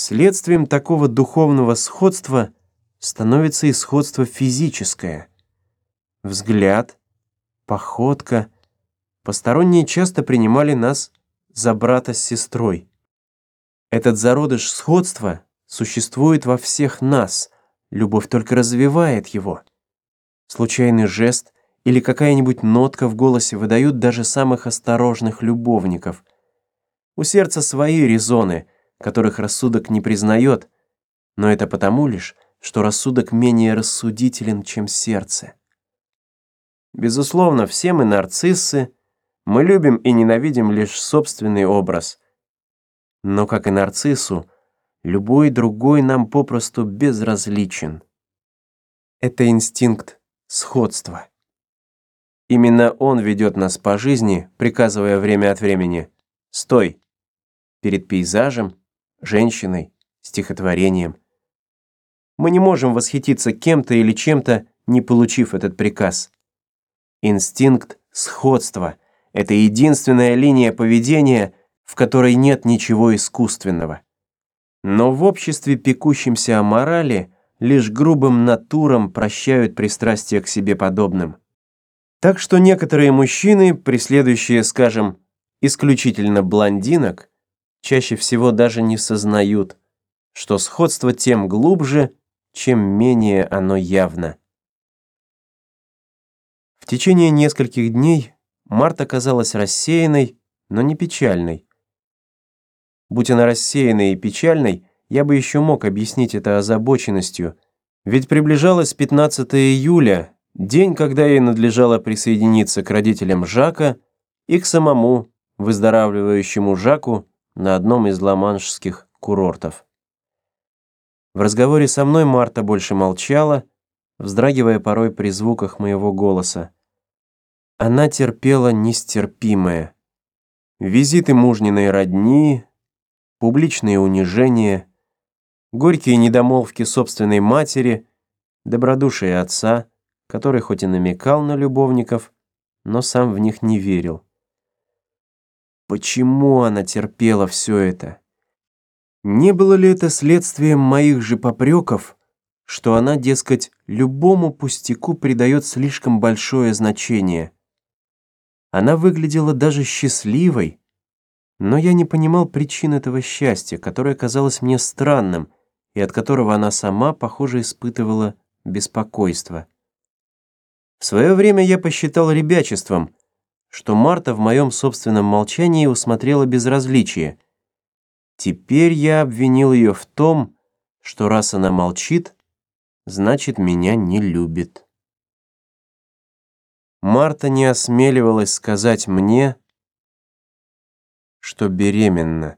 Следствием такого духовного сходства становится и сходство физическое. Взгляд, походка. Посторонние часто принимали нас за брата с сестрой. Этот зародыш сходства существует во всех нас, любовь только развивает его. Случайный жест или какая-нибудь нотка в голосе выдают даже самых осторожных любовников. У сердца свои резоны — которых рассудок не признает, но это потому лишь, что рассудок менее рассудителен, чем сердце. Безусловно, все мы нарциссы, мы любим и ненавидим лишь собственный образ. Но, как и нарциссу, любой другой нам попросту безразличен. Это инстинкт сходства. Именно он ведет нас по жизни, приказывая время от времени «Стой!» перед пейзажем, женщиной, стихотворением. Мы не можем восхититься кем-то или чем-то, не получив этот приказ. Инстинкт сходства – это единственная линия поведения, в которой нет ничего искусственного. Но в обществе, пекущемся о морали, лишь грубым натурам прощают пристрастие к себе подобным. Так что некоторые мужчины, преследующие, скажем, исключительно блондинок, чаще всего даже не сознают, что сходство тем глубже, чем менее оно явно. В течение нескольких дней Марта казалась рассеянной, но не печальной. Будь она рассеянной и печальной, я бы еще мог объяснить это озабоченностью, ведь приближалось 15 июля, день, когда ей надлежало присоединиться к родителям Жака и к самому выздоравливающему Жаку на одном из ламаншских курортов. В разговоре со мной Марта больше молчала, вздрагивая порой при звуках моего голоса. Она терпела нестерпимое. Визиты мужниной родни, публичные унижения, горькие недомолвки собственной матери, добродушие отца, который хоть и намекал на любовников, но сам в них не верил. Почему она терпела все это? Не было ли это следствием моих же попреков, что она, дескать, любому пустяку придает слишком большое значение? Она выглядела даже счастливой, но я не понимал причин этого счастья, которое казалось мне странным и от которого она сама, похоже, испытывала беспокойство. В свое время я посчитал ребячеством — что Марта в моем собственном молчании усмотрела безразличие. Теперь я обвинил ее в том, что раз она молчит, значит, меня не любит. Марта не осмеливалась сказать мне, что беременна.